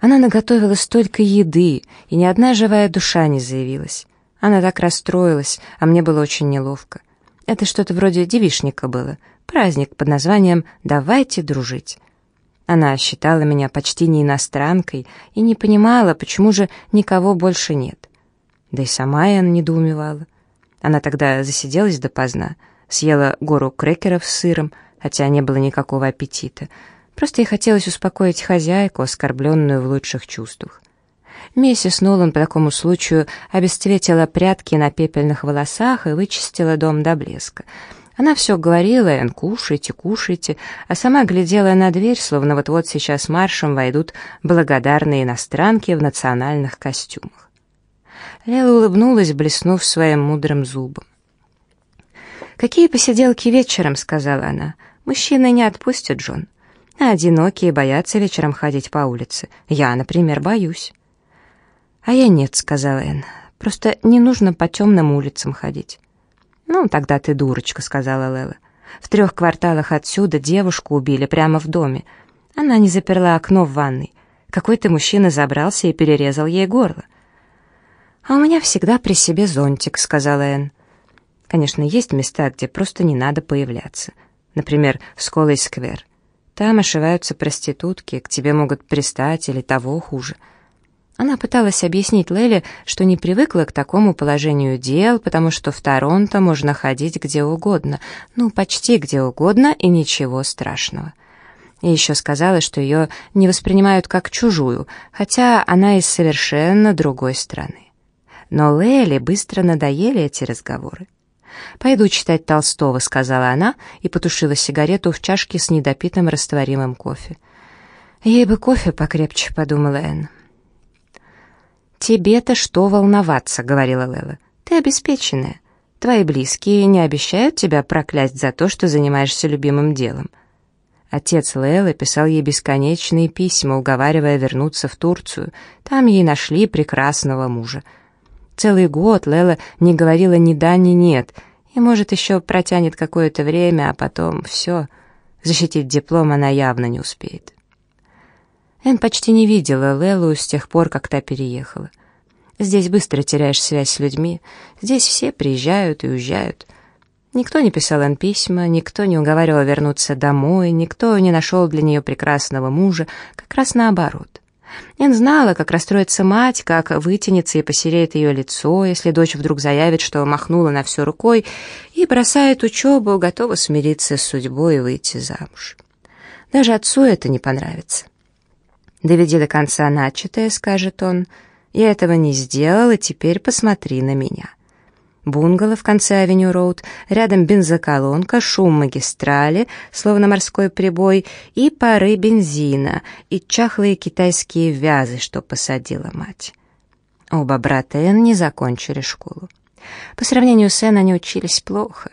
Она наготовила столько еды, и ни одна живая душа не заявилась. Она так расстроилась, а мне было очень неловко. Это что-то вроде девишника было, праздник под названием «Давайте дружить». Она считала меня почти не иностранкой и не понимала, почему же никого больше нет. Да и сама я недоумевала. Она тогда засиделась допоздна, съела гору крекеров с сыром, хотя не было никакого аппетита — Просто ей хотелось успокоить хозяйку, оскорбленную в лучших чувствах. Миссис Нолан по такому случаю обесцветила прятки на пепельных волосах и вычистила дом до блеска. Она все говорила, Эн, кушайте, кушайте, а сама глядела на дверь, словно вот-вот сейчас маршем войдут благодарные иностранки в национальных костюмах. Лела улыбнулась, блеснув своим мудрым зубом. «Какие посиделки вечером?» — сказала она. «Мужчины не отпустят, Джон одинокие боятся вечером ходить по улице. Я, например, боюсь». «А я нет», — сказала Энн. «Просто не нужно по темным улицам ходить». «Ну, тогда ты дурочка», — сказала Лела. «В трех кварталах отсюда девушку убили прямо в доме. Она не заперла окно в ванной. Какой-то мужчина забрался и перерезал ей горло». «А у меня всегда при себе зонтик», — сказала Энн. «Конечно, есть места, где просто не надо появляться. Например, Сколой-сквер. Там ошиваются проститутки, к тебе могут пристать или того хуже. Она пыталась объяснить Леле, что не привыкла к такому положению дел, потому что в Торонто можно ходить где угодно, ну, почти где угодно, и ничего страшного. И еще сказала, что ее не воспринимают как чужую, хотя она из совершенно другой страны. Но Леле быстро надоели эти разговоры. «Пойду читать Толстого», — сказала она и потушила сигарету в чашке с недопитым растворимым кофе. «Ей бы кофе покрепче», — подумала Энн. «Тебе-то что волноваться», — говорила Лела. «Ты обеспеченная. Твои близкие не обещают тебя проклясть за то, что занимаешься любимым делом». Отец Лелы писал ей бесконечные письма, уговаривая вернуться в Турцию. Там ей нашли прекрасного мужа. Целый год Лела не говорила ни да, ни нет — и, может, еще протянет какое-то время, а потом все. Защитить диплом она явно не успеет. Эн почти не видела Лелу с тех пор, как та переехала. Здесь быстро теряешь связь с людьми, здесь все приезжают и уезжают. Никто не писал Эн письма, никто не уговаривал вернуться домой, никто не нашел для нее прекрасного мужа, как раз наоборот. Эн знала, как расстроится мать, как вытянется и посереет ее лицо, если дочь вдруг заявит, что махнула на все рукой и бросает учебу, готова смириться с судьбой и выйти замуж. Даже отцу это не понравится. «Доведи до конца начатое», — скажет он. «Я этого не сделал, и теперь посмотри на меня». Бунгало в конце авеню-роуд, рядом бензоколонка, шум магистрали, словно морской прибой, и пары бензина, и чахлые китайские вязы, что посадила мать. Оба брата Энн не закончили школу. По сравнению с Энн они учились плохо.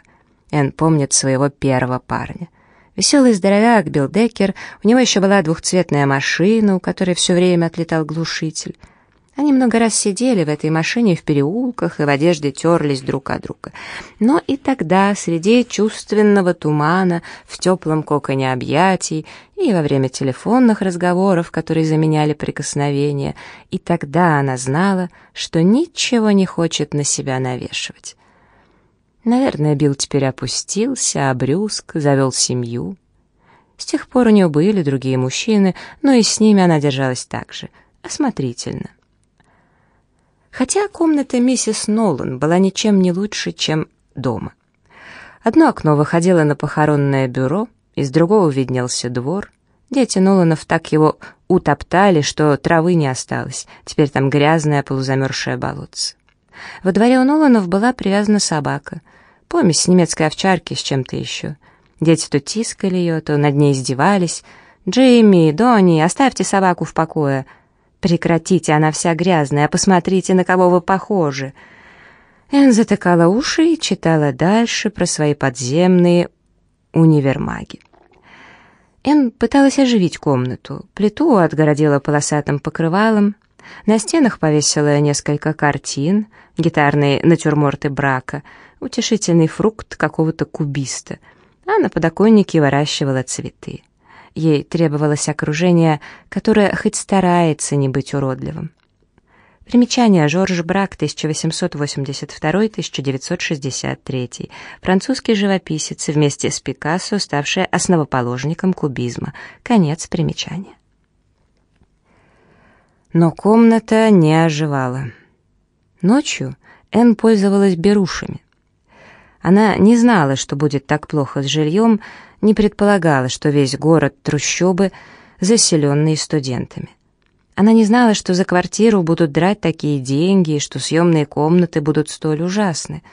Энн помнит своего первого парня. Веселый здоровяк Билл Деккер, у него еще была двухцветная машина, у которой все время отлетал глушитель — они много раз сидели в этой машине в переулках и в одежде терлись друг от друга. Но и тогда, среди чувственного тумана, в теплом коконе объятий и во время телефонных разговоров, которые заменяли прикосновения, и тогда она знала, что ничего не хочет на себя навешивать. Наверное, Билл теперь опустился, обрюзг, завел семью. С тех пор у нее были другие мужчины, но и с ними она держалась так же, осмотрительно. Хотя комната миссис Нолан была ничем не лучше, чем дома. Одно окно выходило на похоронное бюро, из другого виднелся двор. Дети Ноланов так его утоптали, что травы не осталось, теперь там грязное полузамерзшее болотце. Во дворе у Ноланов была привязана собака, помесь немецкой овчарки с чем-то еще. Дети то тискали ее, то над ней издевались. «Джимми, Донни, оставьте собаку в покое!» «Прекратите, она вся грязная, посмотрите, на кого вы похожи!» Энн затыкала уши и читала дальше про свои подземные универмаги. Энн пыталась оживить комнату. Плиту отгородила полосатым покрывалом. На стенах повесила несколько картин, гитарные натюрморты брака, утешительный фрукт какого-то кубиста, а на подоконнике выращивала цветы. Ей требовалось окружение, которое хоть старается не быть уродливым. Примечание Жорж Брак, 1882-1963, французский живописец, вместе с Пикассо, ставший основоположником кубизма. Конец примечания. Но комната не оживала. Ночью Энн пользовалась берушами. Она не знала, что будет так плохо с жильем, не предполагала, что весь город трущобы, заселенные студентами. Она не знала, что за квартиру будут драть такие деньги и что съемные комнаты будут столь ужасны.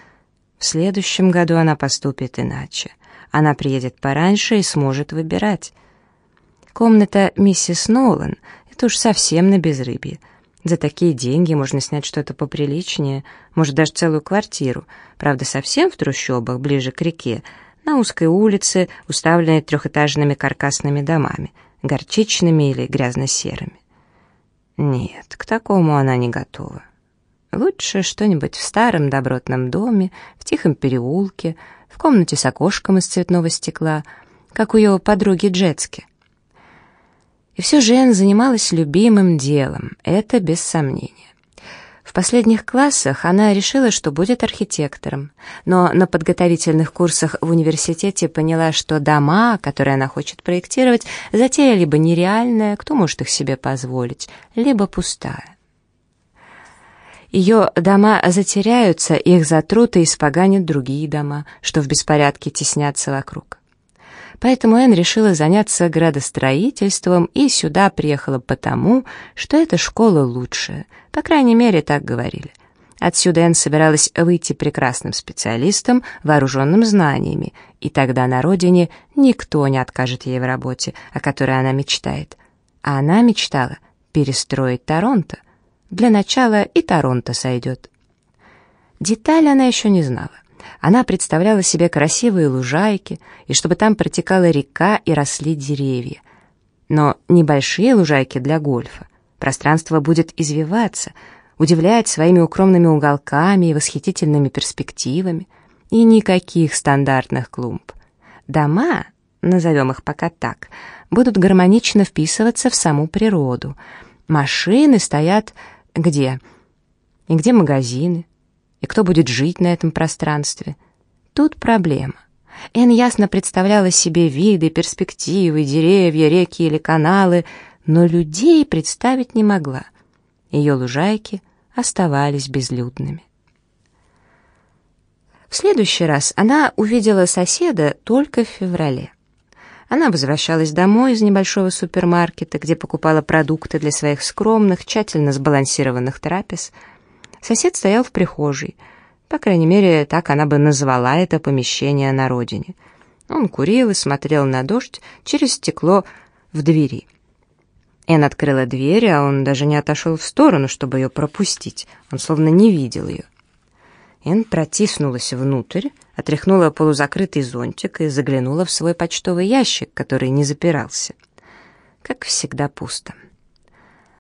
В следующем году она поступит иначе. Она приедет пораньше и сможет выбирать. Комната миссис Нолан — это уж совсем на безрыбье. За такие деньги можно снять что-то поприличнее, может, даже целую квартиру. Правда, совсем в трущобах, ближе к реке, на узкой улице, уставленной трехэтажными каркасными домами, горчичными или грязно-серыми. Нет, к такому она не готова. Лучше что-нибудь в старом добротном доме, в тихом переулке, в комнате с окошком из цветного стекла, как у ее подруги Джетски. И все же Энн занималась любимым делом, это без сомнения. В последних классах она решила, что будет архитектором, но на подготовительных курсах в университете поняла, что дома, которые она хочет проектировать, затея либо нереальная, кто может их себе позволить, либо пустая. Ее дома затеряются, их затрут и испоганят другие дома, что в беспорядке теснятся вокруг. Поэтому Энн решила заняться градостроительством и сюда приехала потому, что эта школа лучшая, по крайней мере, так говорили. Отсюда Энн собиралась выйти прекрасным специалистом, вооруженным знаниями, и тогда на родине никто не откажет ей в работе, о которой она мечтает. А она мечтала перестроить Торонто. Для начала и Торонто сойдет. Деталь она еще не знала. Она представляла себе красивые лужайки, и чтобы там протекала река и росли деревья. Но небольшие лужайки для гольфа. Пространство будет извиваться, удивлять своими укромными уголками и восхитительными перспективами. И никаких стандартных клумб. Дома, назовем их пока так, будут гармонично вписываться в саму природу. Машины стоят где? И где магазины? И кто будет жить на этом пространстве? Тут проблема. Эн ясно представляла себе виды, перспективы, деревья, реки или каналы, но людей представить не могла. Ее лужайки оставались безлюдными. В следующий раз она увидела соседа только в феврале. Она возвращалась домой из небольшого супермаркета, где покупала продукты для своих скромных, тщательно сбалансированных трапез – Сосед стоял в прихожей. По крайней мере, так она бы назвала это помещение на родине. Он курил и смотрел на дождь через стекло в двери. Эн открыла дверь, а он даже не отошел в сторону, чтобы ее пропустить. Он словно не видел ее. Эн протиснулась внутрь, отряхнула полузакрытый зонтик и заглянула в свой почтовый ящик, который не запирался. Как всегда пусто.